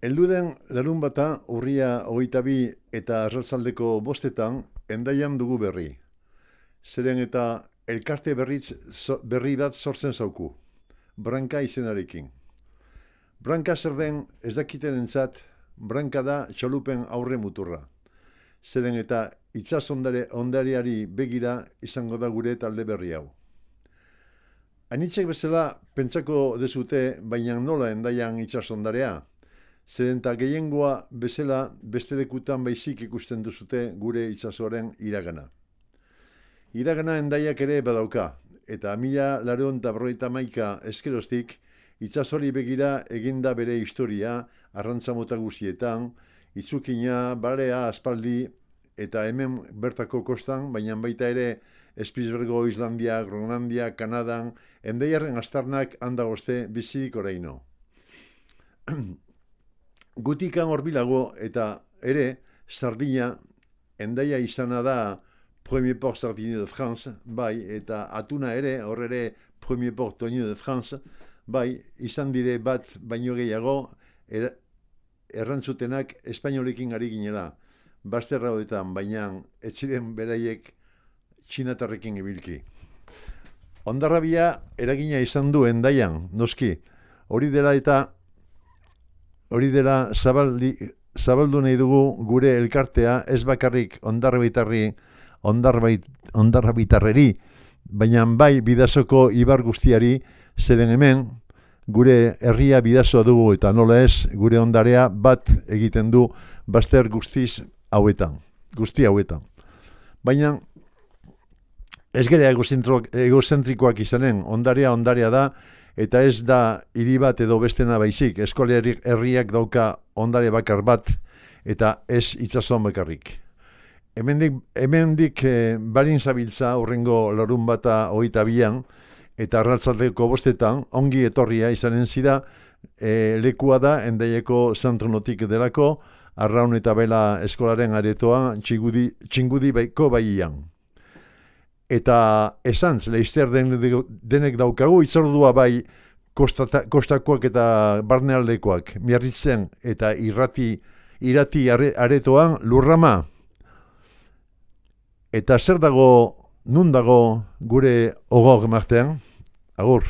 Elduden larun bata urria hogeita bi eta arratzaldeko bostetan endaian dugu berri. Zeren eta elkarte berriz, berri bat sortzen zauku. Branka izenarekin. Branka zer den ez dakiten entzat, branka da txolupen aurre muturra. Zeren eta itzaz ondare, ondariari begira izango da gure talde berri hau. Anitzek bezala pentsako dezute, baina nola endaian itzaz ondarea? Zeren eta gehiengoa bezala beste dekutan baizik ikusten duzute gure itsasoaren iragana. Iragana endaiak ere badauka, eta mila lareon eta berroita maika eskerostik, itsasori begira eginda bere historia, arrantza mota guzietan, itzukina, barea, aspaldi, eta hemen bertako kostan, baina baita ere Espizbergo, Islandia, Gronlandia, Kanadan, endaiaren astarnak handagoste bizidik oraino. gutikan horbilago eta ere Sardina endaia izana da Premier Port Sardine de France, bai, eta atuna ere, hor ere Premier Port Tonio de France, bai, izan dire bat baino gehiago er, errantzutenak espainolekin ari ginela, basterra hoetan, baina etziren beraiek txinatarrekin ibilki. Ondarrabia eragina izan du endaian, noski, hori dela eta hori dela zabaldi, zabaldu nahi dugu gure elkartea ez bakarrik ondarrabitarri ondarrabitarreri, baina bai bidazoko ibar guztiari zeden hemen gure herria bidazoa dugu eta nola ez gure ondarea bat egiten du baster guztiz hauetan, guzti hauetan. Baina ez gere egozentrikoak izanen, ondarea ondarea da, eta ez da hiri bat edo bestena baizik, eskola herriak dauka ondare bakar bat eta ez itsasoan bakarrik. Hemendik hemendik e, barin zabiltza horrengo lorun bata hogeita bian eta arratzaldeko bostetan ongi etorria izanen zida e, lekua da endaieko zantronotik delako arraun eta bela eskolaren aretoa txingudi, txingudi baiko baiian eta esantz, leizter den, denek daukagu, itzordua bai kostata, kostakoak eta barnealdekoak, miarritzen eta irrati, irati aretoan lurrama. Eta zer dago, nun dago gure ogok martean? Agur.